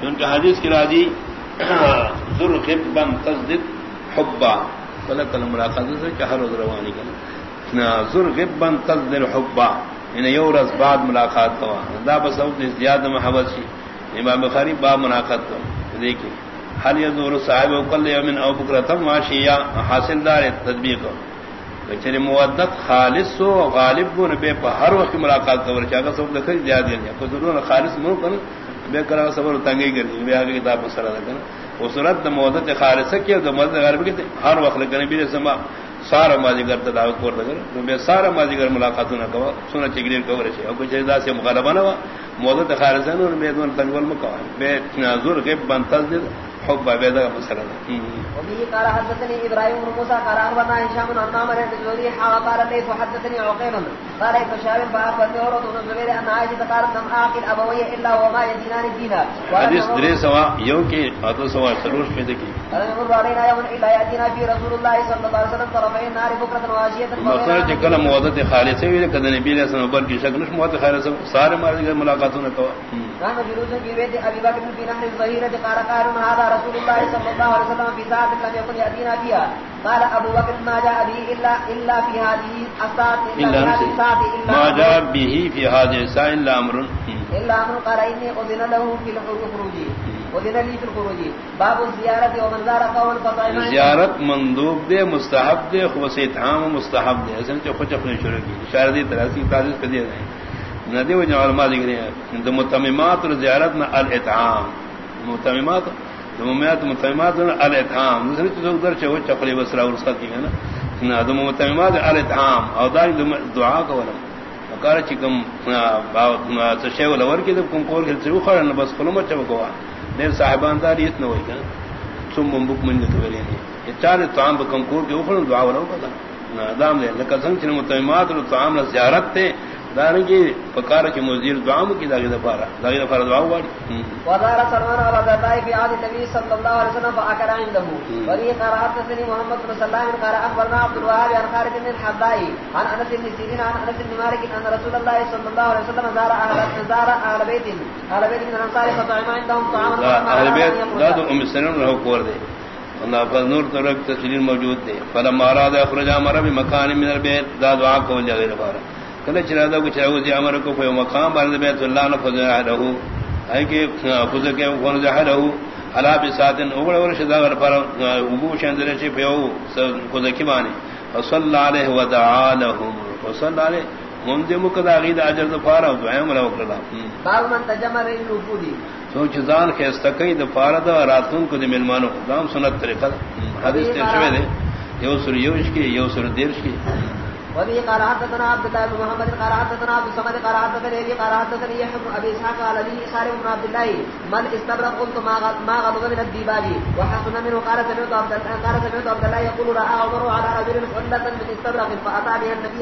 کیونکہ حدیث کی راضی ذر خبا تصدد حبا۔ کل کل ملاقات سے کہ ہر روز روانی کنا ذر خبا تصدد حبا۔ یعنی ان یورس بعد ملاقات ہوا۔ دا بس زیادہ محبت سی امام بخاری با ملاقات کو دیکھیں حل یذور صاحب کل یوم او بکرتم واشیا حاصل دار تطبیق چلے مودت خالص و غالب بو نبے پہ ہر وقت ملاقات کور چاہا سب دکھر زیادہ دیا کو ضرور خالص مو کن بے کرا صبر تنگی کر دی۔ بے آگے کتاب سر لگن وہ صورت مودت خالص کی اور مودت غالب کی ہر وقت لگنے بھی سما سارا ماضی کر دعوت کور لگر بے سارا ماضی کر ملاقات نہ کوا۔ سونا چگریر کور چھ او کچھ دا سے مغالبہ نہ ہوا۔ مودت خالص ہے نہ بے دون تنگول مکوا۔ بے نازور کے بنتز حب بيدا مثلا وبه قال حدثني ابراهيم بن موسى قال اخبرنا هشام بن عمار بن زوري قال ليس حدثني عقيل قال ابن شهاب فاخبرني بن الزبير ان قالت لم اعقل ابوي الا وما يدينان سوا اتو سوا سروش میں دیکھی۔ قال يمر علينا يوم الا ياتينا في رسول الله صلى الله عليه وسلم طرفي النار بكره واشيه مقصد کہ کلم مودت خالص ہے کہ نبی علیہ السلام بل کی شکل خالص سارے مارے ملاقاتوں نے کہا كان جلوس في بيت ابي بكر في نهر الظهيره قال قال هذا رسول الله صلى الله عليه وسلم في ساعة لم يكن يأتينا فيها. قال أبو بكر ما جاء به إلا, إلا في هذه الساعة إلا في الساعة إلا ما جاء به في هذه الساعة إلا أمر. إلا أمر. قال إني أذن له في الخروج. أذن لي في الخروج. باب الزيارة ومن زار قول فطعم. زيارت مندوب دے مستحب دے خوص اتحام مستحب دے. اصلا چو خوش اپنے شروع کی. اشارہ دی تراسی تازیز کر دیا جائیں ندی و جو علماء ذکر ہیں متممات اور زیارت میں الاتحام متممات دمومیات متممات الاتحام دوسری چیزوں در چه وچ چقلی بسرا ورسا کی ہے نا دم متممات الاتحام او دار دعا کو ولا وقال چکم تشے ولا ور کی کم کول کے چو خرن بس کلمہ چو کو دیر صاحبان دار یہ نہ ہوئی کہ ثم بک من تو وری یہ چار طعام کم کول کے اوپر دعا ولا پتا نا دام دے لکہ سنگ متممات الطعام زیارت تے دارن کی پکار کی مزیر دعام کی داغی دفارا داغی دفارا دعاو باری وزار سلمان و عبداللہ فی عادی نبی صلی اللہ علیہ وسلم فاکر عین دہو ولی قرآت نسلی محمد بن صلی اللہ علیہ وسلم اخبرنا عبد الوحاب عن خارج من الحبائی عن انس بن سیدین عن انس بن مالک ان رسول اللہ صلی اللہ علیہ وسلم زار اہل زار اہل بیت اہل بیت من انصار فطعم عندهم طعاما اہل بیت تو ام سلم رہو کور دے اللہ پر نور ترک تسلیل موجود دے فلما اراد اخرج امر بمکان من البيت دا دعا کو لے غیر کل چرادا کو چاہو جی امر کو کوئی مقام بار بیت اللہ نہ فزا رہو۔ ہے کہ فز کے کون جہ رہو۔ الا بساتن اوڑ اور شدا ور پر ابو شندر چھ پیو کو ذکی بانی صلی علیہ و تعالی وصلی علیہ من دے مقدا غید اجر دفارا دعا ملا وکلا باغ من تجمر الوفودی سوچ زان کے استقید فارد راتون کو دے ملمانو دام سنت طریقہ حدیث تے شوی دے۔ یو سر یوش کی یو سر دیرش کی وبه قال حدثنا عبد الله بن محمد، قال حدثنا عبد الصمد، قال حدثنا ابي قال حدثني يحيى بن ابي اسحاق قال لي اسحاق بن عبد الله، من استبرق قلت ما ما غضب من الديباج، وحسن منه، قال سمعت عبد الله، قال سمعت عبد الله يقول راى عمر على رجل حلة من استبرق فاتى به النبي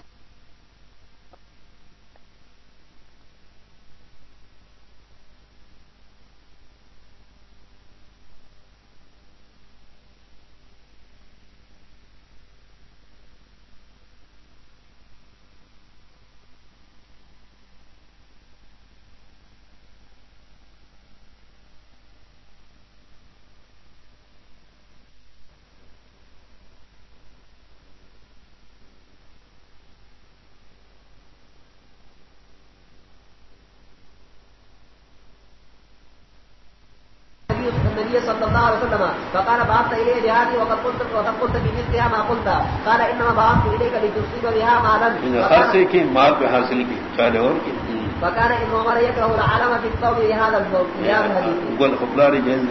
النبي صلى الله عليه وسلم فقال بعثت الي جهادي وقد قلت وقد قلت بمثلها ما قلت. قال انما بعثت اليك لتصيب بها مالا. خاصه کی مال پہ حاصل کی چاہے اور کی؟ فكان ابن عمر يكره العالم في الثوب يا الحديث. قل خبرار جهل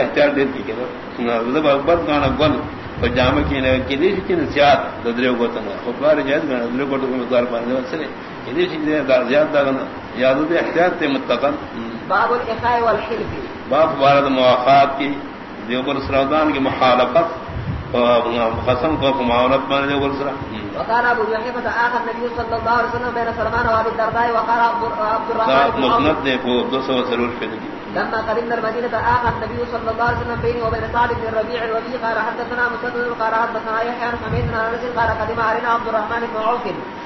احتیاط دیتی بد گانا گل پجامہ کی نسیات ددریو کو تنا۔ خبرار جہل گانا ددریو کو تو مقدار پانے واسطے یہ دی چیز زیادہ گانا یاد دے احتیاط تے متقن۔ باب الاخاء والحلف۔ باب بارد مواقعات کی دیوبر سرودان کی محالفت قسم کو معاونت مان دے ورسرا وقال ابو يحيى فآخر النبي صلى الله عليه وسلم بين سلمان وابي الدرداء وقال عبد الرحمن مسند دے کو دو سو سرور پہ دی لما قدمنا المدينة آخر النبي صلى الله عليه وسلم بيني وبين سعد بن الربيع الوبي قال حدثنا مسدد قال حدثنا يحيى عن حميد بن انس قال قدم علينا عبد الرحمن بن عوف.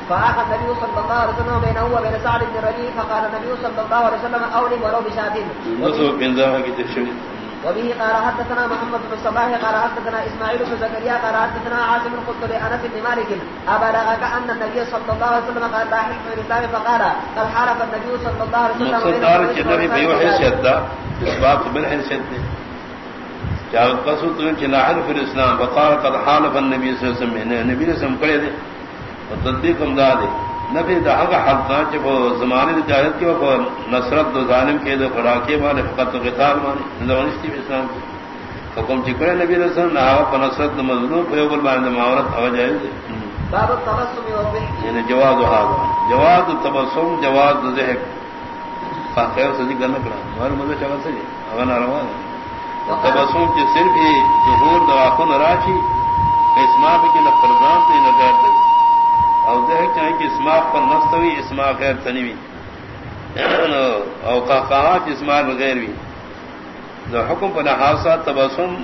فآخر النبي صلى الله عليه وسلم بينه وبين سعد بن الربيع فقال النبي صلى الله عليه وسلم أولي ولو بشاد نسو بنزاها کی تشریح۔ وبه قال حدثنا محمد بن الصباح قال حدثنا اسماعيل بن زكريا قال حدثنا عاصم بن قلت لانس بن مالك ابلغك ان النبي صلى الله عليه وسلم قال لا حكم الاسلام فقال قد حارب النبي صلى الله عليه وسلم مقصد دار جنبی بیو حیثیت دا اس بات بل حیثیت دے جاء قصد جنا حرف الاسلام فقال قد حالف النبي صلى الله عليه وسلم. نبی نے سم کرے دے تصدیق ہم دا دے نبی دا حق حلقا چپ زمانے دی جاہت کی وقت نصرت دو ظالم کے دو خراکی مانے فقط و قتال مانے نظرانشتی بھی اسلام کی۔ حکم چکرے نبی رسول نحاو پا نصرت دو مظلوم پا یقل مانے معورت آگا جائز دے۔ باب التبسم والضحك یعنی جواز و حاضر۔ جواز تبسم جواز ذہب خیر سجی گل نکڑا ہمارے مدد چلا سجی اگر ناروا تبسم کی صرف ہی ظہور دواخن راشی اسما پہ کی نہ فرزان تے نہ غیر تے او ذہب اسما پر نستوی اسما غیر تنوی او کا کہا کہ اسما غیر بھی جو حکم پر حادثہ تبسم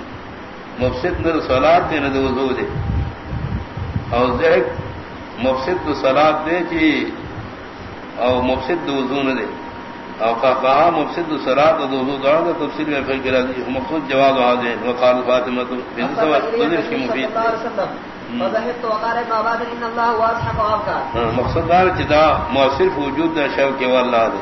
مفسد نر صلات دے، نہ وضو دے۔ او ذہب مفسد صلات دے کہ او مفسد وضو نہ دے۔ او کا کہا مفسد صلات و وضو دا تفسیر میں پھر کرا دی۔ مقصود جواب حاضر وقال فاطمہ تو بنت سوا تدرس کی مفید۔ وابكى مقصد دار جدا مؤثر وجود دا شو کے والله دے۔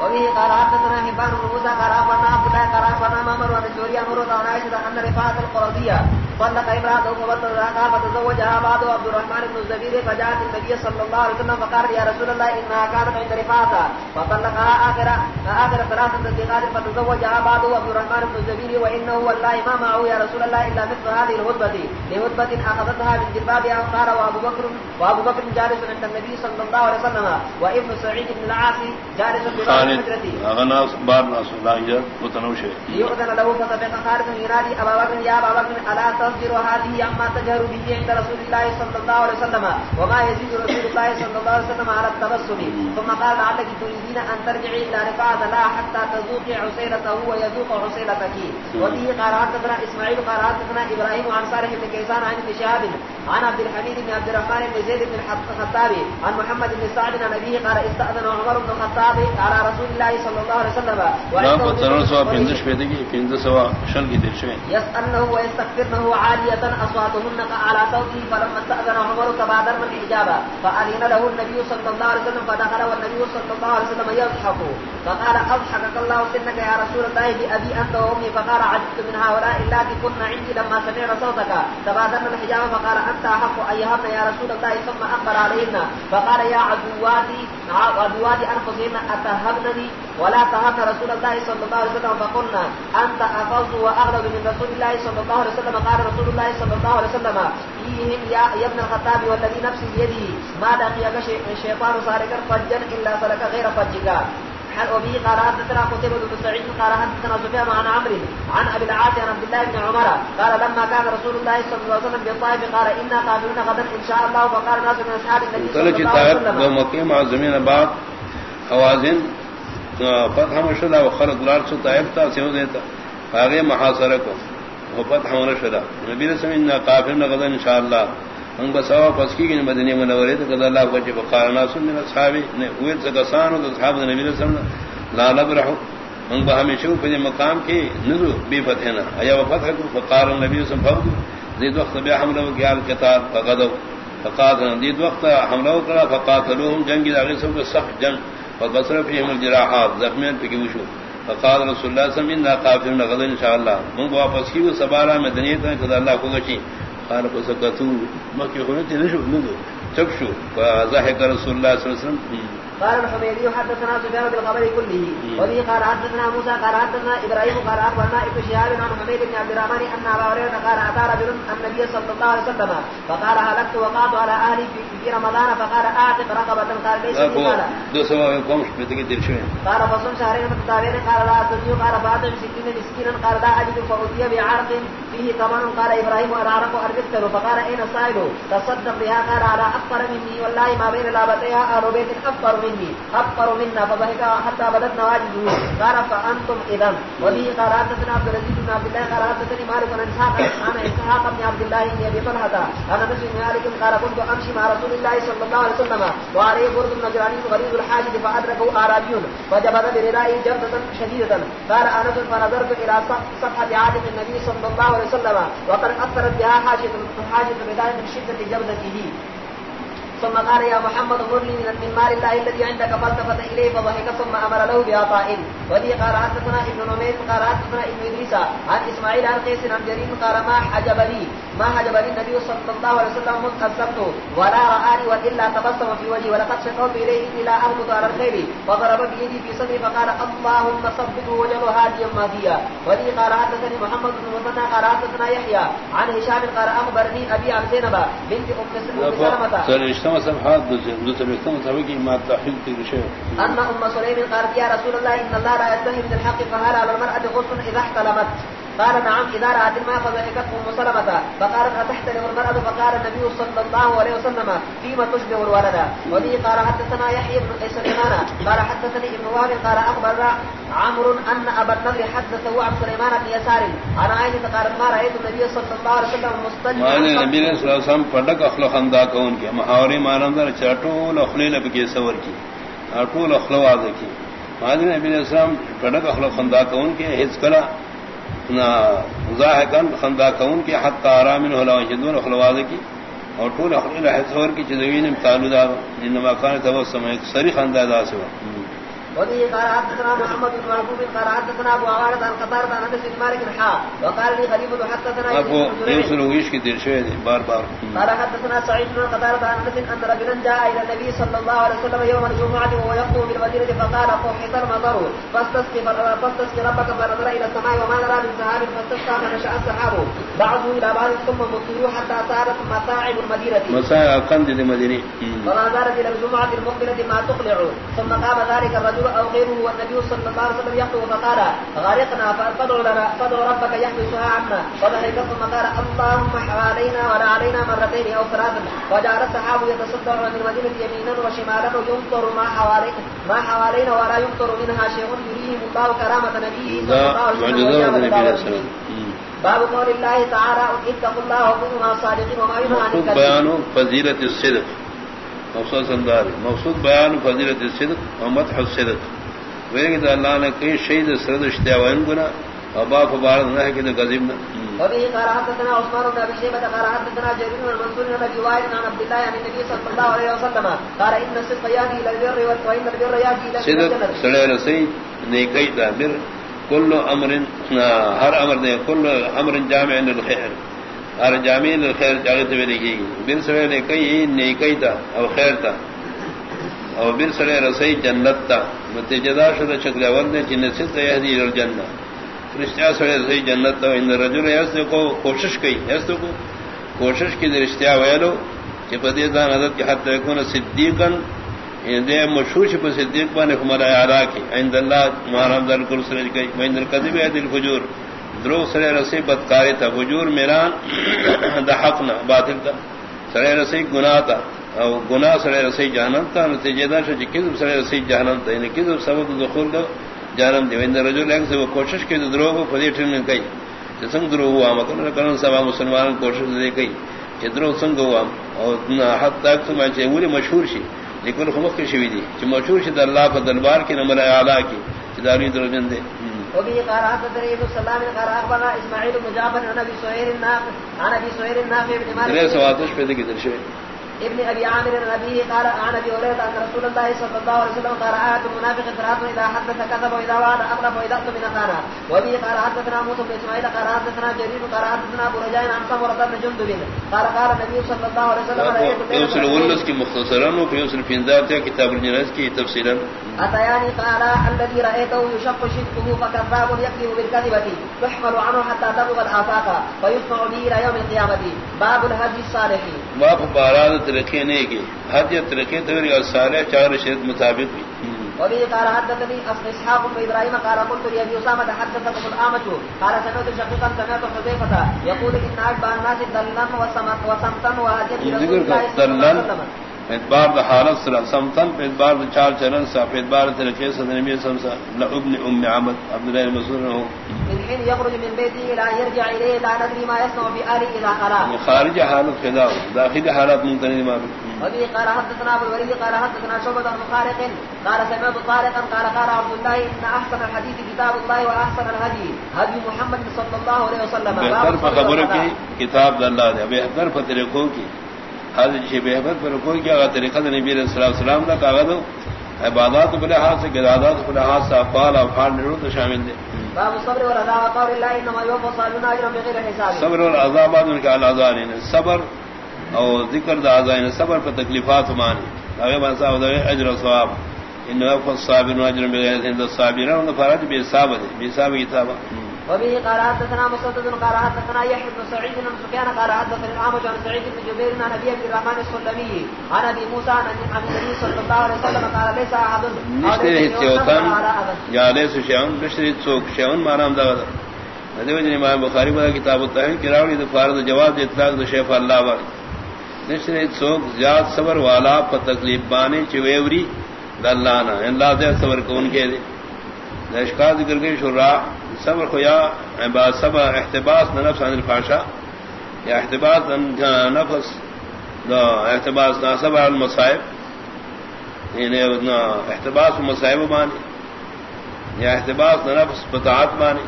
وبه قال حدثنا حبان بن موسى قال اخبرنا عبد الله قال اخبرنا مامر بن سوريا مرود عن عائشة ان رفاعة القرضية طلق امرأته فبطلقها فتزوجها بعض عبد الرحمن بن الزبير فجاءت النبي صلى الله عليه وسلم فقال يا رسول الله انها كانت عند رفاعة فطلقها اخر اخر ثلاثة تطليقات فتزوجها بعض عبد الرحمن بن الزبير وانه والله ما معه يا رسول الله الا مثل هذه الهدبة لهدبة اخذتها من جلبابها قال وابو بكر وابو بكر جالس عند النبي صلى الله عليه وسلم وابن سعيد بن العاص جالس في اغناس بار ناس لا متنوش يؤذن له فتبقى خارج ينادي ابا بكر يا ابا بكر الا تصبر هذه عما تجهر به عند رسول الله صلى الله عليه وسلم وما يزيد رسول الله صلى الله عليه وسلم على التبسم ثم قال لعلك تريدين ان ترجعي الى رفاعه لا حتى تذوقي عسيلته ويذوق عسيلتك وبه قال حدثنا اسماعيل قال حدثنا ابراهيم عن صالح بن كيسان عن ابن شهاب عن عبد الحميد بن عبد الرحمن بن زيد بن الخطاب عن محمد بن سعد عن ابيه قال استاذن عمر بن الخطاب على رسول الله صلى الله عليه وسلم شویں يسألنه ويستغفرنه عالية أصواتهن على صوته فلما استأذن عمر تبادرن الإجابة فأذن له النبي صلى الله عليه وسلم فدخل والنبي صلى الله عليه وسلم يضحك. فقال أضحكك الله سنك يا رسول الله بأبي أنت وأمي. فقال عجبت من هؤلاء اللاتي كن عندي لما سمعنا صوتك. تبادرن الحجابة فقال أنت أحق أن يهبن يا رسول الله ثم أخبر عليهن. فقال يا عدواتي عدواتي أنفسهن أتهبنني؟ ولا تهبن رسول الله صلى الله عليه وسلم فقلنا، أنت أفضل وأغلب من رسول الله صلى الله عليه وسلم؟ قال رسول الله صلى الله عليه وسلم فيهم يا ابن الخطاب والذي نفسي بيده ما دقيك الشيطان سارقا فجا إلا سلك غير فجك. حل وبه قال حدثنا قتيبة بن سعيد، قال حدثنا سفيان عن عمرو عن ابي العاص، عن عبد الله بن عمر، قال لما كان رسول الله صلى الله عليه وسلم بالطائف قال انا قابلون غدا ان شاء الله، فقال ناس من اصحاب النبي صلى الله عليه وسلم. قال مكه مع زمين بعد اوازن فتح مشلا وخرج لار سو طائف تا سيو دیتا۔ آگے محاصرہ کو۔ وہ فتح مشلا نبی رسول اللہ قافل غدا ان شاء اللہ ہم بس ہوا پس کی گن مدنی منورے تو قد اللہ کو جب قال ناس من اصحاب نے ہوئے سگسان اور اصحاب نبی صلی اللہ علیہ وسلم لا نبرح ہم بہ ہمیں شو پہ مقام کی نزو بی فتح نہ۔ ایا فتح کو؟ فقال النبي صلی اللہ علیہ وسلم زید وقت بیا حملہ کیا القتال فقدوا فقاتل، زید وقت حملہ کرا فقاتلوهم جنگ داغی سب کو سخت جنگ۔ فقصر فيهم الجراحات زخمين فكيوشو فقال رسول الله صلى الله عليه وسلم قافل غدا ان شاء الله من واپس کیو سبارہ میں دنیا کہ اللہ کو گچی قال فسكتوا ما كي هناك نشوف چپ شو. فزاهق رسول الله صلى الله عليه وسلم. قال الحميدي حدثنا سفيان بالخبر كله. وبه قال حدثنا موسى قال حدثنا ابراهيم قال اخبرنا ابن شهاب عن حميد بن عبد الرحمن ان ابا هريره قال اتى رجل النبي صلى الله عليه وسلم فقال هلكت وقعت على اهلي في رمضان فقال اعتق رقبه قال ليس قال. دو قوم بتجي قال فصم شهرين متتابعين قال لا تجيء قال فاطم ستين مسكينا قال لا اجد فاوتي بعرق فيه طبعا قال ابراهيم انا اعرف اربكتر فقال اين السائل تصدق بها. قال على افقر مني. والله ما بين لابتيها اهل بيت افقر مني. افقر منا. فضحك حتى بدت نواجذه قال فانتم اذا وبه قال حدثنا عبد العزيز بن عبد الله. قال حدثني مالك بن اسحاق عن اسحاق بن عبد الله بن ابي طلحه انا نفس بن مالك. قال كنت امشي مع رسول الله صلى الله عليه وسلم. وعليه برد نجراني غريب الحاجب فادركه اعرابي فجبر بردائه جبدة شديدة. قال انس فنظرت الى صفحه عاتق النبي صلى الله عليه وسلم وسلم، وقد اثرت بها حاجه حاجه بدايه من شده جبدته ثم قال يا محمد مر لي من مال الله الذي عندك، فالتفت اليه فضحك، ثم امر له بعطاء. وذي قال حدثنا ابن نمير، قال حدثنا ابن ادريس عن اسماعيل عن قيس عن جرير، قال ما حجب لي. ما حجب لي النبي صلى الله عليه وسلم متقسمت ولا رآني والا تبسم في وجهي ولقد شكوت اليه اني لا اهبط على الخير فضرب بيدي في صدري فقال اللهم ثبته وجل هاديا مهديا وذي قال حدثني محمد بن مثنى قال حدثنا يحيى عن هشام قال اخبرني ابي عن زينب بنت ام سلمه اشتم صفحات صفحه کی ما تحل تشيء ان ام سليم قالت يا رسول الله ان الله لا يستحي من الحق فهل على المرأة غسل اذا احتلمت؟ قال نعم اذا رأت الماء فضحكت ام سلمة فقالت اتحتلم المرأة؟ فقال النبي صلى الله عليه وسلم، فيما تشبه الولد؟ وبه قال، حدثنا يحيى بن قيس سليمان قال، حدثني ابن وهب. قال اخبر عمرو ان ابا النضر حدثه عن سليمان بن يسار. عن عائشة قالت، ما رايت النبي صلى الله عليه وسلم مستجما النبي صلى الله عليه وسلم پڑک اخلاق اندا کون کے محاورے مانندر چاٹول اخلی نبی کے سور کی. اٹول اخلو اخلواز کی مادی نبی علیہ السلام پڑک اخلاق خندا کون کے حز کلا ظاہر خندا کون کے حق آرام ہولا ہندو اخلواز کی، اور ٹول اخلی کی چزوین تعلق جن مکان تو سمے سری خاندہ دا سے وبه قال حدثنا محمد بن محبوب قال حدثنا ابو عوانة عن قطارة عن انس بن مالك الحاء وقال لي خليفة حدثنا ابو يوسف ويش کی دیر بار بار۔ قال حدثنا سعيد بن قطارة عن انس ان رجلا جاء الى النبي صلى الله عليه وسلم يوم الجمعة وهو يخطب بالمدينة فقال فحط المطر فاستسقي فاستسقي ربك فنظر الى السماء وما نرى من سحاب فاستسقى فنشأ السحاب. بعضه الى بعض ثم مطير حتى صارت مصاعب المدينة. مصاعب قند المدينة فما زالت الى الجمعة المقبلة ما تقلع ثم قام ذلك الرجل او غيره والنبي صلى الله عليه وسلم يخطب فقال غرقنا فادعوا لنا فادعوا ربك يحبسها عنا فضحك ثم قال اللهم حوالينا ولا علينا مرتين او ثلاثا وجعل السحاب يتصدر من المدينه يمينا وشمالا ويمطر ما حوالينا ما حوالينا ولا يمطر منها شيء يريهم الله كرامه نبيه صلى الله عليه وسلم باب قول الله تعالى اتقوا الله وكونوا مع الصادقين وما ينهى عن الكذب. بيان فضيله الصدق. مقصود سندار مقصود بیان فضیلت الصدق و مدح الصدق ویرے کہ اللہ نے کئی شہید سرد اشتیاوین گنا ابا فبارد نہ کہ غضب نہ۔ وبه قال حدثنا عثمان بن ابي شيبه قال حدثنا جرير بن منصور بن ابي وائل عن عبد الله عن النبي صلى الله عليه وسلم۔ قال ان الصدق يهدي الى البر وان البر يهدي الى الجنه سڑے رسی نیکی بر۔ کل امر ہر امر دے کل امر جامع للخير ہر جامع للخير جاگت میں لکھی بن سڑے نے کئی نیکی دا او خیر تا او بن سڑے رسی جنت تا نتیجہ شد شکل اول نے جن سے یہدی الى رشتہ سڑے رسی جنت تا ان رجل یس کو کوشش کی یس کو کوشش کی رشتہ ویلو کہ پدی دان حضرت کے حد یکون صدیقا۔ دے مشہور چھ صدیق بنے ہمارا اعلی کی عند اللہ محرم در کل سرج گئی میں در کذب ہے دل فجور۔ درو سڑے رسی، بدکاری تھا فجور میران دا حق نہ باطل تھا سڑے رسی گناہ تھا او گناہ سڑے رسی جہنم تھا نتیجہ دار سے جی کذب سڑے رسی جہنم تھا یعنی کذب سبب دخول کا جہنم دی۔ وین رجل ایک سے وہ کوشش کی درو کو فدی ٹھن گئی جسنگ درو ہوا مکن کرن سبا مسلمان کوشش دے گئی کہ درو سنگ ہوا اور حد تک تو میں چے مشہور شی، لیکن خمق کی شوی دی۔ کہ مشہور شد اللہ کا دربار کی، نمبر اعلیٰ کی چداری درجن دے۔ وبه قال حدثني ابن سلام قال اخبرنا اسماعيل بن جعفر عن ابي سهير النافع عن ابي سهير النافع بن مالك ابن ابي عامر ابيه قال عن ابي هريره ان رسول الله صلى الله عليه وسلم قال آيات المنافق ثلاث اذا حدث كذب واذا وعد اغلب واذا اؤتمن خان وبه قال حدثنا موسى بن اسماعيل قال حدثنا جرير قال حدثنا ابو رجاء عن سمره بن جندب. قال قال النبي صلى الله عليه وسلم يوصل ولس کی مختصرا ويوصل في ذات كتاب الجنائز کی تفصيلا اتياني قال الذي رايته يشق شدقه فكذاب يكذب بالكذبه تحمل عنه حتى تبلغ الافاق فيسمع به الى يوم القيامه باب الهدي الصالح باب بارات طریقے نے کہ حج طریقے تو صالح چار شرط مطابق بھی وبه قال حدثني اسحاق بن ابراهيم قال قلت لابي اسامه حدثكم الاعمش قال سمعت شقيقا سمعت حذيفه يقول ان اكبر الناس دلنا وسمت وسمتا وهجر رسول الله صلى الله عليه وسلم. اعتبار دا حالت سرا سمتن پہ اعتبار دا چار چرن سا پہ اعتبار طریقے سے نبی سمسا لابن ام عمد عبداللہ المسور رہو من حين يخرج من بيته لا يرجع اليه لا ندري ما يصنع بآله اذا خلا خارج حالت خدا داخل حالت منتنی ما وبه قال حدثنا ابو الوليد قال حدثنا شعبة بن قال سمعت طارقا قال قال عبد الله ان احسن الحديث كتاب الله واحسن الهدي هدي محمد صلى الله عليه وسلم. بہتر خبر کی کتاب اللہ دے بہتر کی حاضر شی بہتر پر کوئی کیا طریقہ نبی علیہ الصلوۃ والسلام کا کاغذ عبادات کے لحاظ سے عبادات کے لحاظ سے افعال افعال نرو تو شامل دے۔ باب الصبر والرضا وقول الله انما يوفى الصابرون اجرا حساب۔ صبر اور عذاب ان کا الازان صبر اور ذکر دا عذاب صبر پر تکلیفات مانی۔ اگے بن صاحب دے اجر و ثواب۔ ان يوفى الصابرون اجرا بغير حساب الصابرون فرج بے حساب دے بے حساب کتاب وبه قال حدثنا مسدد قال حدثنا يحيى بن سعيد بن سفيان قال حدثنا الأعمش عن سعيد بن جبير عن أبي عبد الرحمن السلمي عن أبي موسى عن النبي صلى الله عليه وسلم قال ليس أحد نشتري سيوتان يا ليس شيئا. نشتري سوق شيئا. ما نام دغدا دیو جن امام بخاری میں کتاب التحریر کراوی دو فارض جواب دے اطلاق دو شیخ اللہ بار. نشتري سوق زیاد صبر والا پر تکلیف بانے چویوری دلانا اللہ دے صبر کون کے دے. نشکا ذکر کے شرع صبر کو یا صبر احتباس نہ نفس عن الفاشا یا احتباس نفس احتباس نہ صبر المصائب یعنی احتباس مصائب مانی یا احتباس نہ نفس، بطاعت مانی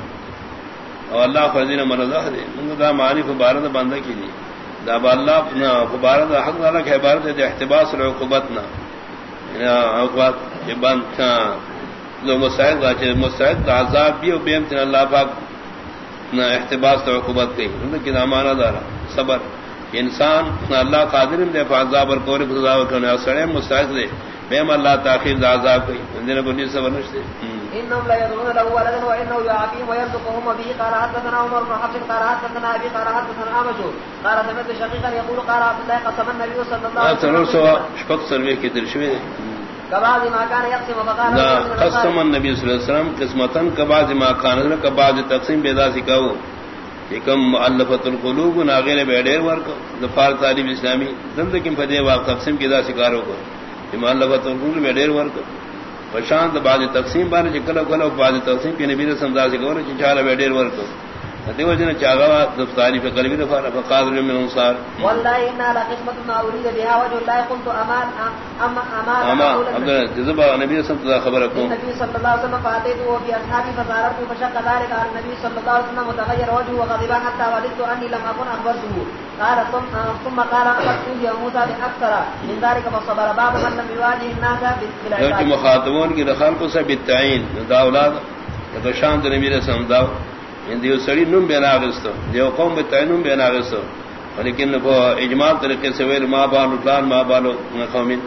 اور اللہ فضین مرضہ دے ان کا معنی فبارت بندہ کی دی داب اللہ فبارت حق اللہ کے عبارت ہے احتباس العقوبت نہ۔ یعنی عقوبت بند ہاں۔ جو مسائل مسائل عذاب بھی اور بیم تین اللہ پاک نہ احتباس تو گئی کی نامانا دارا صبر۔ انسان اللہ قادر دے عذاب اور کوری فضاو کرنے سڑے مسائل دے۔ بیم اللہ تاخیر دا عذاب گئی دین بنی صبر نشتے۔ انهم لا يرون له ولدا وانه يعافيهم ويرزقهم به قال حدثنا عمر بن حفص قال حدثنا ابي قال حدثنا عمشو قال سمعت شقيقا يقول قال عبد الله قسم النبي صلى الله عليه وسلم۔ شفق سروے کی درشوے کباز ما فقال قسم النبي صلى الله عليه وسلم قسمتا کباز ما كان کباز تقسیم بیدا سکاو کم مؤلفۃ القلوب ناغیر بیڈیر ورک ظفار طالب اسلامی زند کم فدی وا تقسیم کیدا سکارو کو۔ مؤلفۃ القلوب بیڈیر ورک پرشانت بعد تقسیم بار چکل کلو بعد تقسیم کی نبی اللہ سے گور چالا بیڈیر ورک۔ دیو جن چاغا دفتاری پہ قلبی دفار فقادر من انصار۔ والله ان قسمت ما اريد بها وجه الله قلت امان اما امان اما نبی صلی اللہ خبر کو نبی صلی اللہ علیہ وسلم فاتيت وفي اصحابي فزارت فشق ذلك على النبي صلى الله عليه وسلم متغير وجهه وغضب حتى وددت اني لم اكن اخبرته قال ثم ثم قال اخبرت يا موسى باكثر من ذلك فصبر باب من لم يواجه الناس بالعباد۔ مخاطبون کی دخل کو سے بالتعین دا اولاد تو شان نبی رسول اللہ دیو سڑی نم بے ناگستو دیو قوم بے تعینم بے ناگستو لیکن وہ اجمال طریقے سے ویل ما بالو فلان ما بالو قومین.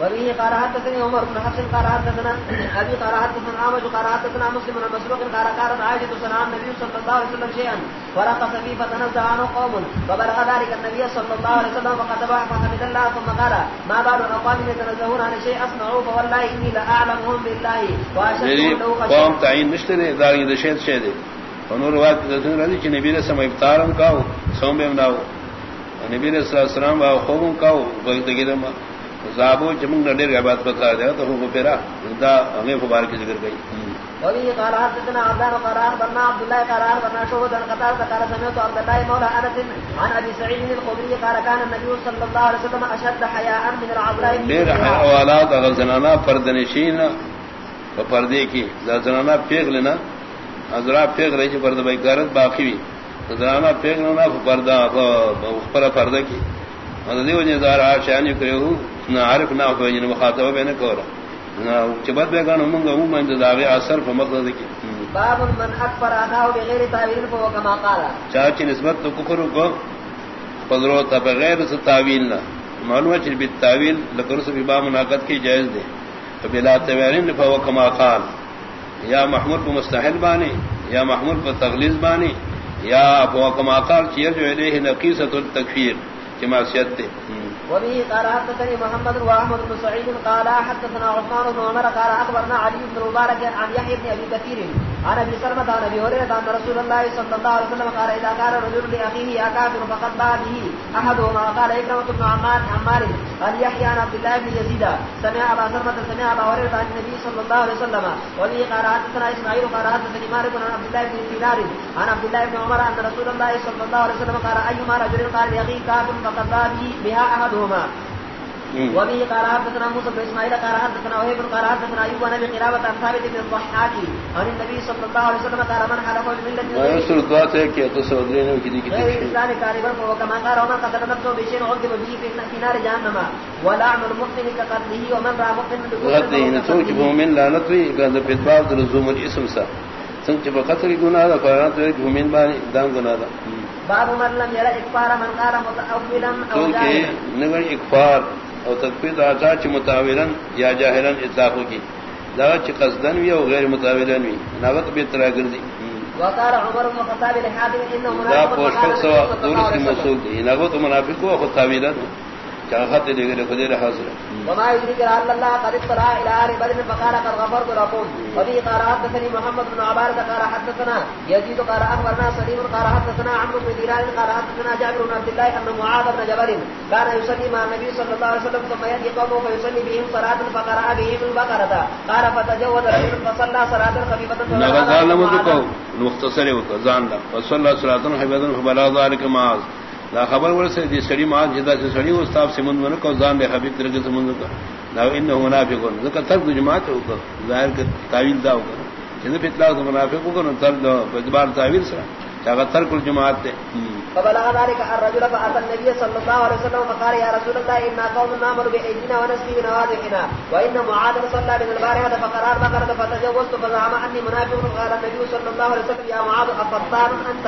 وبه قال حدثني عمر بن حفص قال حدثنا ابي قال حدثنا عامر قال حدثنا مسلم بن مسروق قال قال عائشة سنة النبي صلى الله عليه وسلم شيئا. ورقص فيه فتنزع عنه قوم. فبلغ ذلك النبي صلى الله عليه وسلم فقد باع فحمد الله ثم قال ما بال اقوام يتنزهون عن شيء اصنعوا فوالله اني لاعلمهم بالله. واشهد له قوم تعين مشتري داري دشيت شيء انور روایت رضی چ نبی رسم افطارم کاو سوم بیم ناو نبی رسول اللہ السلام وا خوم کاو وقت گیرم زابو جمن نڈر عبادت بتا دیا تو وہ پیرا. دا ہمیں مبارک ذکر گئی وبه قال حدثنا عبدان قال اخبرنا عبد الله قال اخبرنا شعبة عن قتادة قال سمعت عبد الله مولى انس عن ابي سعيد الخدري قال كان النبي صلى الله عليه وسلم اشد حياء من العذراء دیر حوالات اگر زنانا پردنشین پردے کی زنانا پیغ لینا ازرا پیغ رہی چھ پردہ بھائی غرض باقی بھی. زنانا پیغ لینا پردہ پر پردہ کی. مدد وجہ زار شان کرے ہو نہ عارف نہ ہو جن مخاطب میں نے کہا نہ چبت بے گان منگا ہوں میں داغے اثر پر مقصد کی. باب من اکبر ادا بغیر تعویل فهو كما قال. چاچ نسبت تو کفر کو قدرو تا بغیر سے تعویل نہ معلوم ہے کہ بالتعویل لکر سے باب مناقض کی جائز دے. بلا تعویل فهو كما قال. یا محمود کو مستحل بانے، یا محمود کو تغلیز بانے، یا ابو كما قال چیر جو ہے نقیصۃ التکفیر کی معصیت دے وبه قال حدثني محمد واحمد بن سعيد قال حدثنا عثمان بن عمر قال اخبرنا علي بن مبارك عن يحيى بن ابي كثير عن ابي سلمة عن ابي هريره ان رسول الله صلى الله عليه وسلم قال اذا قال رجل لاخيه يا كافر فقد باع به احدهما قال اكرمه بن عمار عمار قال يحيى عن عبد الله بن يزيد. سمع ابا سلمة سمع ابا هريره عن النبي صلى الله عليه وسلم. وبه قال حدثنا اسماعيل قال حدثني مالك عن عبد الله بن دينار عن عبد الله بن عمر ان رسول الله صلى الله عليه وسلم قال ايما رجل قال لاخيه كافر فقد باع به بها أحد. احدهما وبه قال حدثنا موسى بن اسماعيل قال حدثنا وهيب قال حدثنا ايوب نبي قرابه عن ثابت بن الضحاك عن النبي صلى الله عليه وسلم قال من حلف بالمله ويسر الدعاء تيكي تصدري نو كدي كدي غير الاسلام كاربا وكما قال ومن قتل نفسه بشيء عذب به في نار جهنم. ولعن المؤمن كقتله ومن راى مؤمن غدي نسوك بمؤمن لعنت وي قال في باب لزوم الاسم سا. سنچ بقتل گناہ دا فرانت وي بمؤمن بانی دام گناہ دا باب من لم يرى اكفار من قال متأولا او جاهلا. نگر اکفار او تکفیر آچا چی متاولن یا جاہلن اطلاقو کی دا چی قصدن وی او غیر متاولن وی. ناوت بیترا گردی وقال عمر بن الخطاب لحاتم انه دا منافق پوشکل سوا دورس کی مسئول دی. ناوت منافق و خود تاویلن چاہ خط دے گلے خدیر حاضر وما يدرك ان الله قد اطلع الى اهل بدر فقال قد غفرت لكم. وبه قال حدثني محمد بن عبارة قال حدثنا يزيد قال اخبرنا سليم قال حدثنا عمرو بن دينار قال حدثنا جابر بن عبد الله ان معاذ بن جبل كان يصلي مع النبي صلى الله عليه وسلم ثم ياتي قومه فيصلي بهم صلاه فقرا بهم البقره قال فتجوز رجل فصلى صلاه خفيفه نغا ظالم کو مختصر ہو زان دا صلی اللہ علیہ وسلم حبذن فبلا ذلك معاذ. لا خبر ور سے دی سڑی معاذ جدا سے سڑی استاد سے من کو زان دے حبیب طریقے سے من کو لا انه منافق ذکر ترک جماعت ہو ظاہر کہ تعویل دا ہو جن پہ اطلاع منافق کو تر دو اعتبار تعویل سے چاہا ترک الجماعت تے فبلغ ذلك الرجل فأتى النبي صلى الله عليه وسلم فقال يا رسول الله إنا قوم نامر بأيدينا ونسقي بنوادحنا وإن معاذ صلى من البارحة فقرار بقرة فتجوزت فزعم أني منافق. قال النبي صلى الله عليه وسلم يا معاذ أفضان أنت؟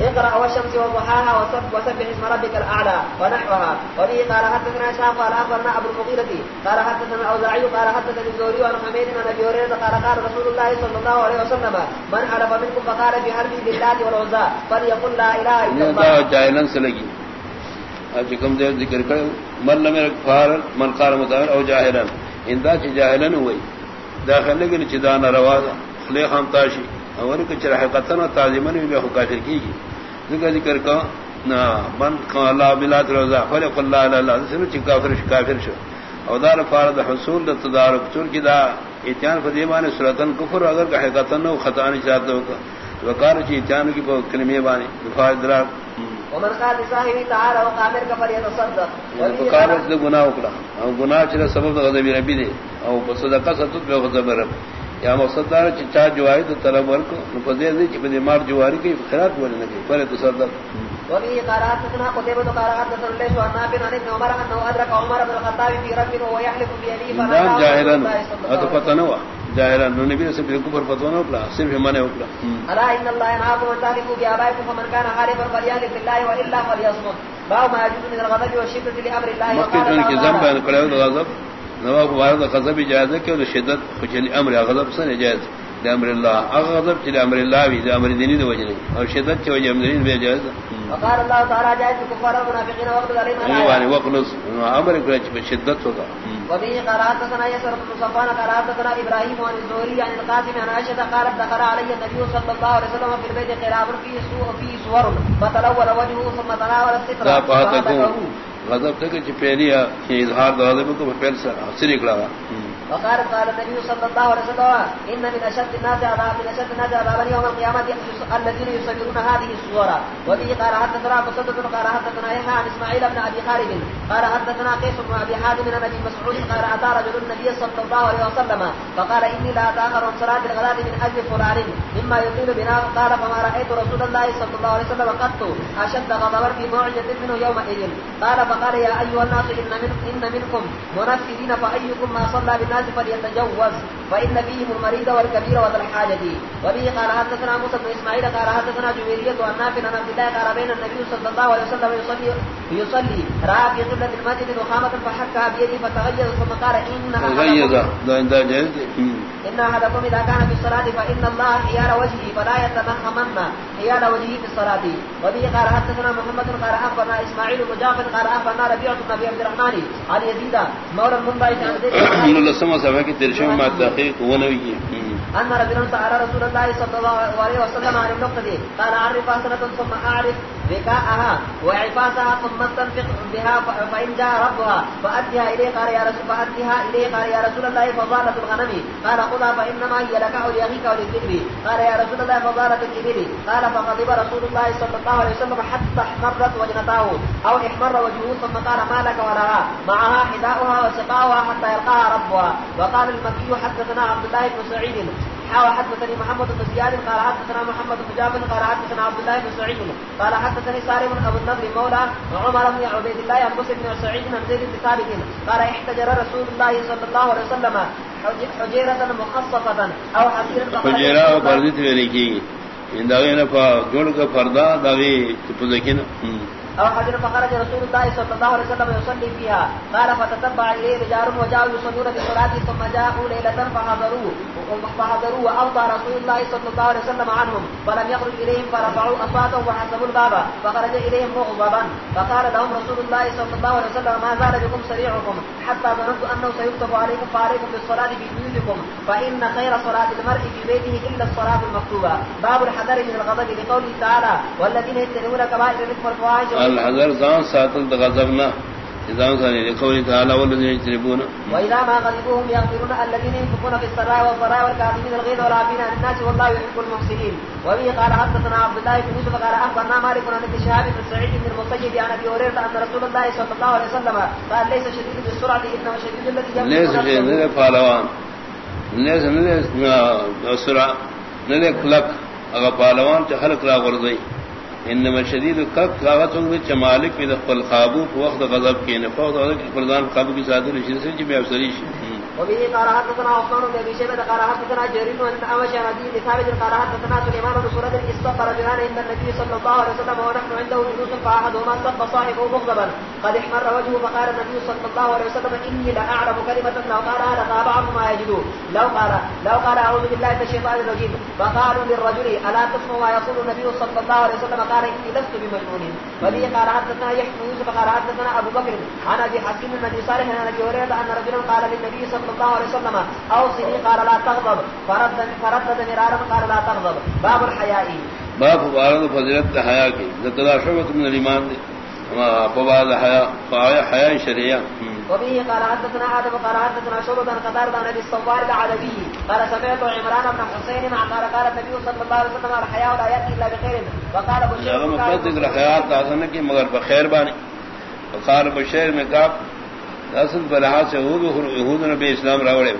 اقرأ والشمس وضحاها وسبح اسم ربك الأعلى ونحوها. وبه قال حدثنا شاق قال أخبرنا أبو المغيرة. قال حدثنا الأوزاعي قال حدثني الزهري عن حميد عن أبي هريرة قال قال رسول الله صلى الله عليه وسلم من حلف منكم فقال في حربي بالله والعزى فليقل لا إله إلا الله. جاہلن سے لگی اج کم دیر ذکر کرے من لم يكفار من قال متعال او جاہلن اندا چ جاہلن ہوئی. داخل لگن چ دان روا خلی خام تاشی اور کہ چرہ قطن تعظیمن بھی ہو کافر کی ذکر ذکر کا نا من قال لا بلاد رضا خلق الله لا لا سن چ کافر ش کافر شو. او دار فرض حصول د تدارک چون کی دا اتیان فدیمان سرتن کفر اگر کہ حقیقتا نو خطا نہیں چاہتا ہوگا وقار چ اتیان کی کلمے بانی دفاع درا. ومن قال لصاحبه تعالى وقامر كفر يتصدق وقار چ گناہ اکڑا. او گناہ چ سبب غضب ربی دے. او صدقہ ستت غضب رب. یا مقصد دار چا جواری تو طلب ورک نو پدے دی چ بدے مار جواری کی خیرات بولے نہ پر تصدق وبه قرات تنا قتيبة قرات تنا ليس وانا بن عن عمر انه ادرك عمر بن الخطاب في ركب وهو يحلف بيده فلا جاهلا اتفتنوا جاهلا نبي سے بالکل پر فتوا نہ صرف منے وکلا الا ان الله ينهاكم ان تحلفوا بآبائكم فمن كان حالفا فليحلف بالله والا فليصمت باب ما يجوز من الغضب والشدة لامر الله وقال ذنب ان کڑے غضب. نواب وارد غضب اجازت کے شدت خجل امر غضب سے نجائز امر اللہ. غضب چلے امر اللہ بھی امر دینی دو وجہ اور شدت کے وجہ امر دینی بے جائز وقال الله تعالى جائز كفار المنافقين وقت عليهم يعني وقلص امر كل شدت ہوگا وبه قرات سنا يسر بن صفان قرات سنا ابراهيم عن الزهري عن القاسم عن عائشه قالت دخل علي النبي صلى الله عليه وسلم في البيت قراب فيه سوء فيه صور فتلول وجهه ثم تناول الستر. غضب تک پہلی اظہار غضب کو پہل سے نکلا وقال قال النبي صلى الله عليه وسلم ان من اشد الناس عذاب من اشد الناس عذابا يوم القيامه الذين يصورون هذه الصور وبه قال حدثنا مسدد قال حدثنا يحيى عن اسماعيل بن ابي خالد. قال حدثنا قيس بن ابي حازم عن ابي مسعود. قال اتى رجل النبي صلى الله عليه وسلم فقال اني لا اتاخر عن صلاه الغداة من اجل فلان. مما يطيل بنا قال فما رايت رسول الله صلى الله عليه وسلم قط اشد غضبا في موعظه منه يومئذ. قال فقال يا ايها الناس ان من ان منكم منفرين فايكم ما صلى بالناس الناس فليتجوز فإن فيهم المريض والكبير وذا الحاجة. وبه قال حدثنا موسى بن إسماعيل قال حدثنا جويرية عن نافع عن عبد الله قال بين النبي صلى الله عليه وسلم يصلي يصلي رأى في قبلة المسجد نخامة فحكها بيده فتغيظ ثم قال إن إن أحدكم إذا كان في الصلاة فإن الله حيار وجهه فلا يتنخمن حيال وجهه في الصلاة. وبه قال حدثنا محمد قال أخبرنا إسماعيل بن جعفر قال أخبرنا ربيعة بن أبي عبد الرحمن عن يزيد مولى المنبعث عن زيد من الله سمع کی ترشم ما تحقیق ونوی أن رجلا سأل رسول الله صلى الله عليه وسلم عن النقطة قال عرف سنة ثم أعرف. بكاءها وعفاسها ثم استنفق بها فإن جاء ربها فأدها إليه قال يا رسول فأدها إليه قال يا رسول الله فضالة الغنم. قال خذها فإنما هي لك أو لأخيك أو للذئب قال يا رسول الله فضالة الإبل قال فغضب رسول الله صلى الله عليه وسلم حتى احمرت وجنتاه أو احمر وجهه، ثم قال ما لك ولها؟ معها حذاؤها وسقاؤها حتى يلقاها ربها. وقال المكي حدثنا عبد الله بن سعيد حدثني محمد بن زياد قال حدثنا محمد بن جابر قال حدثنا عبد الله بن سعيد قال حدثني سالم ابو النضر مولى عمر بن عبيد الله عن مسلم بن سعيد بن زيد بن ثابت قال احتجر رسول الله صلى الله عليه وسلم حجيرة مخصفة او حسيرة حجيرة وفردت وليكي ان داغينا فجول کا فردا داغي تپزكين او حجر فخرج رسول الله صلى الله عليه وسلم يصلي فيها قال فتتبع اليه رجال وجاءوا يصلون في الصلاه ثم جاءوا ليله فحضروا فحضروا واوضى رسول الله صلى الله عليه وسلم عنهم فلم يخرج اليهم فرفعوا اصواتهم وحسبوا الباب فخرج اليهم مغضبا فقال لهم رسول الله صلى الله عليه وسلم ما زال بكم سريعكم حتى ظننت انه سيكتب عليكم فعليكم بالصلاه في بيوتكم فان خير صلاه المرء في بيته الا الصلاه المكتوبه باب الحذر من الغضب لقوله تعالى والذين يتنون كبائر الاثم والفواحش الحذر زان ساتل غضبنا اذا سني لقول تعالى والذين يجتنبون واذا ما غضبوهم يغفرون الذين ينفقون في السراء والضراء والكاظمين الغيظ والعافين عن الناس والله يحب المحسنين. وبه قال حدثنا عبد الله بن يوسف قال اخبرنا مالك عن ابن شهاب بن سعيد بن المسيب عن ابي هريره ان رسول الله صلى الله عليه وسلم قال ليس شديد بالسرعه انما شديد الذي ليس شديد فالوان ليس ليس سرعه ليس لك اگر پالوان چہلک را غرزئی انما شدید کب کاغت چ چمالک میں دخل قابو وقت غضب کے نفوت اور پردان قابو کی ذات رشید سے جب افسری وبه قال حدثنا عثمان بن ابي شيبه قال حدثنا جرير بن اوش عن ابي ثابت قال حدثنا سليمان بن سورة استغفر جنان عند النبي صلى الله عليه وسلم ونحن عنده جلوس فاحدهما سب صاحبه مغضبا. قد احمر وجهه فقال النبي صلى الله عليه وسلم اني لاعلم كلمه لو قال هذا تابع ما يجد. لو قال لو قال اعوذ بالله من الشيطان الرجيم. فقالوا للرجل الا تسمع ما يقول النبي صلى الله عليه وسلم؟ قال اني لست بمجنون. وبه قال حدثنا يحيى يوسف قال حدثنا ابو بكر عن ابي حسين النبي صالح عن ابي هريره ان رجلا قال للنبي صلى صلى الله عليه وسلم اوصني قال لا تغضب فرد فرد مرارا قال لا تغضب. باب الحياء. باب بارد فضیلت حیا کی زتدا شعبۃ من الایمان دی. فبعد حیا فایا حیا شریعہ. وبه قال حدثنا آدم قال حدثنا شعبة عن قتادة عن أبي الصوار العدوي قال سمعت عمران بن حسين عن قال قال النبي صلى الله عليه وسلم الحياء لا يأتي إلا بخير. وقال بشير مقصد ذکر حیات تاسن کی مگر بخیر بانی. وقال بشیر میں کہا اصل بلحاظ سے یہود نبی اسلام راوڑے۔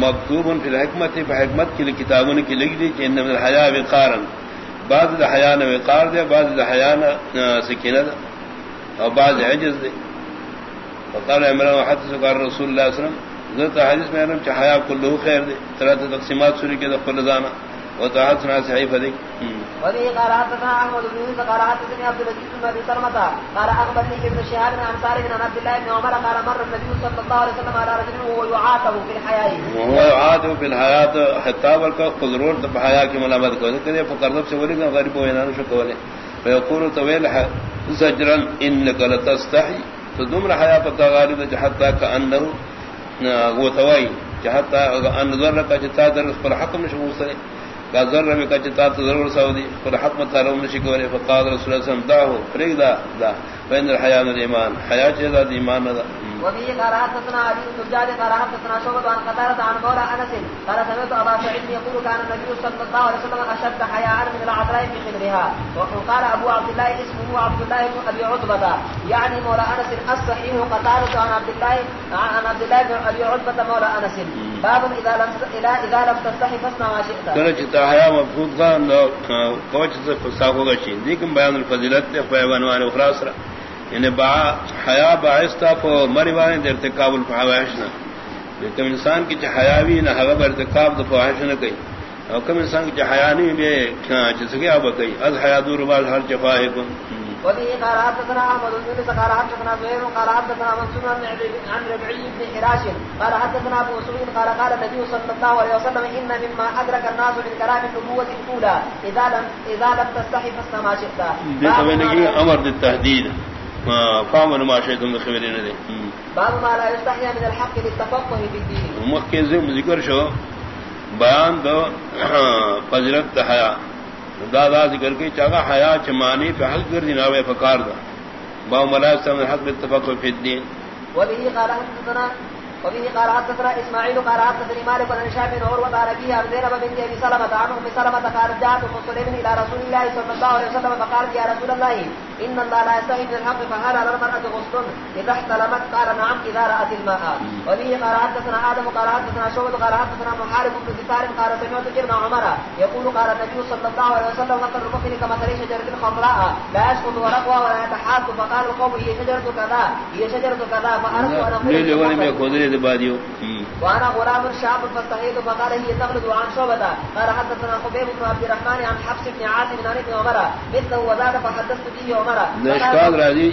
مکتوب فی الحکمت، فی حکمت کی کتابوں کی لکھ دی کہ ان الحیا وقارا بعض الحیا نے وقار دے، بعض الحیا سکینت اور بعض عجز دے۔ وقال عمران وحدث قال رسول اللہ صلی اللہ علیہ وسلم ذات حدیث میں انم چاہیا کلو خیر دے ثلاث تقسیمات سوری کے دخل وتعالى صحيح فذيك وذي احمد بن يوسف عبد العزيز بن ابي سلمة قال اخبرني ابن شهاب بن انصار بن عبد الله بن عمر قال مر النبي صلى الله عليه وسلم على رجل وهو يعاتب في الحياة. وهو يعاتب في الحياة حتى قدرور کی ملامت کہ ولی غریب فيقول طويل زجرا انك لتستحي غالب حتى كانه غوتوي حتى ان ذرك جتا در پر حق مش موصل ذر میں کچتا ضرور سعودی پر حق متعلق نشکو نے فقاد رسول اللہ صلی اللہ علیہ وسلم، دا ہو فريدا دا بین الحیاء والایمان حیاء چیزا دی، ایمان دا وبه قال حدثنا علي بن الجاد قال حدثنا شعبة عن قتادة عن مولى انس قال سمعت ابا سعيد يقول كان النبي صلى الله عليه وسلم اشد حياء من العذراء في خدرها. وقال ابو عبد الله اسمه عبد الله بن ابي عتبة. يعني مولى انس الصحيح قتادة عن عبد الله عن عبد الله بن ابي عتبة مولى انس باب اذا لم اذا لم تستحي فاصنع ما شئت. كان حياء مفروض كان کوچ سے فساخو گچی لیکن بیان الفضیلت فیوانوان اخرى یعنی با حیا باعث تھا فو مری والے ارتکاب الفواحش نہ لیکن انسان کی حیاوی نہ حغب ارتکاب تو فواحش نہ کئی. اور کم انسان کی حیا نہیں بے جس کے اب کئی. از حیا دور باز ہر چفاہ کن. وبه قال حدثنا احمد بن يونس قال حدثنا زهير قال حدثنا منصور عن ربعي بن حراش. قال حدثنا ابو سعيد قال قال النبي صلى الله عليه وسلم ان مما ادرك الناس من كلام النبوه الاولى اذا لم اذا لم تستحي ما شئت امر بالتهديد فامن ما شئتم باب ما لا يستحي من الحق للتفقه في الدين. مخكز ذکر شو؟ بیان دو فضلت حیا دادا ذکر کے چاگا حیا چمانی پہ حق کر دینا وے فکار دا. با ملائک سمن حق بالتفق فی الدین وبه قال حدثنا وبه قال حدثنا اسماعيل قال حدثني مالك بن هشام بن عن زينب بنت سلمة عن ام سلمة قال جاءت سليم رسول الله صلى الله عليه وسلم فقالت يا رسول الله ان الله لا يستحي الحق فهل على المرأة غسل اذا احتلمت قال نعم اذا رأت الماء. وبه قال حدثنا ادم قال حدثنا شعبة قال حدثنا محارب بن زفار قال سمعت ابن عمر. يقول قال النبي صلى الله عليه وسلم مثل المؤمن كمثل شجرة خضراء لا يسقط ورقها ولا يتحاد فقال القوم هي شجرة كذا هي شجرة كذا. فأردت اقول بادیو وانا غلام شاب فاستحيت فقال هي تغلد عن شعبة قال حدثنا خبيب بن عبد الرحمن عن حفص بن عاصم عن ابن عمر. مثله وزاد فحدثت به عمر. اشکال راضی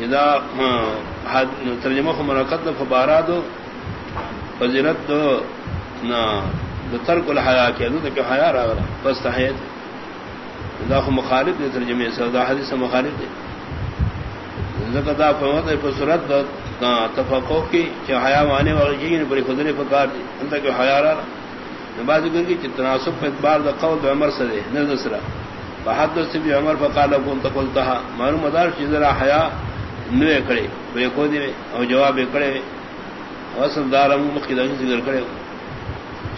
اذا ترجمہ کو منعقد دو فبارات دو نہ ترک الحیا کیا دو کہ حیا رہا فاستحيت. اذا مخالف دے ترجمے سے دا حدیث مخالف دے زکدا فوت فسرت دو تفقو کی کہ حیا مانے والی جی چیز بڑی خدنے پکار دی۔ انت کہ حیا را نماز کر کی تناسب میں بار دا قول عمر سے دے نہ دوسرا بحدث بھی عمر فقال لكم تقولتها معلوم مدار چیز را حیا نوے کڑے بڑی کو دی او جواب کڑے وصل دار مخدا ذکر کڑے۔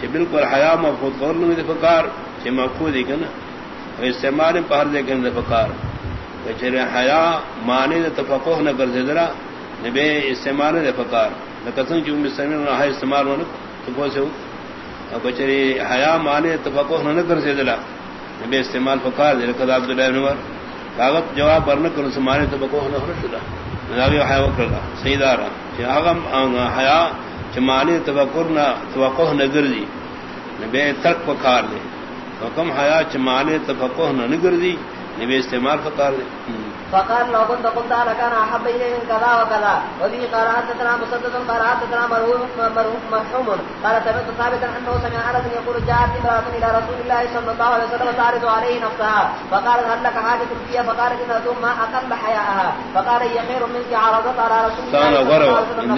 کہ بالکل حیا مفقود قول میں فکار کہ مفقود ہے کنا۔ استعمال پر دے کہ فکار کہ حیا معنی تفقہ نہ کر ذرا۔ نبے استعمال دے فکار نہ کسن جو مستعمل نہ ہے استعمال ہونا تو کو سے او بچری حیا مانے تفقہ نہ کر سے دلا۔ نبے استعمال فکار دے کذا عبد الله بن عمر۔ کاغذ جواب پر نہ کر سمانے تفقہ نہ ہو دلا۔ نبی حیا وکلا سیدارا کہ اغم حیا چمانے تفکر نہ توقع نہ گردی۔ نبے ترک فکار دے۔ حکم حیا چمانے تفقہ نہ گردی۔ نبی استعمال فکار دے۔ فقال لو كنت قلت لكان احب اليه من كذا وكذا. وبه قال حدثنا مسدد قال حدثنا مرحوم مرحوم. قال سمعت ثابتا انه سمع انس يقول جاءت امراه الى رسول الله صلى الله عليه وسلم تعرض عليه نفسها. فقال هل لك حاجه فيها؟ فقال ان ثم اقل حياءها. فقال هي خير منك عرضت على رسول الله صلى الله عليه وسلم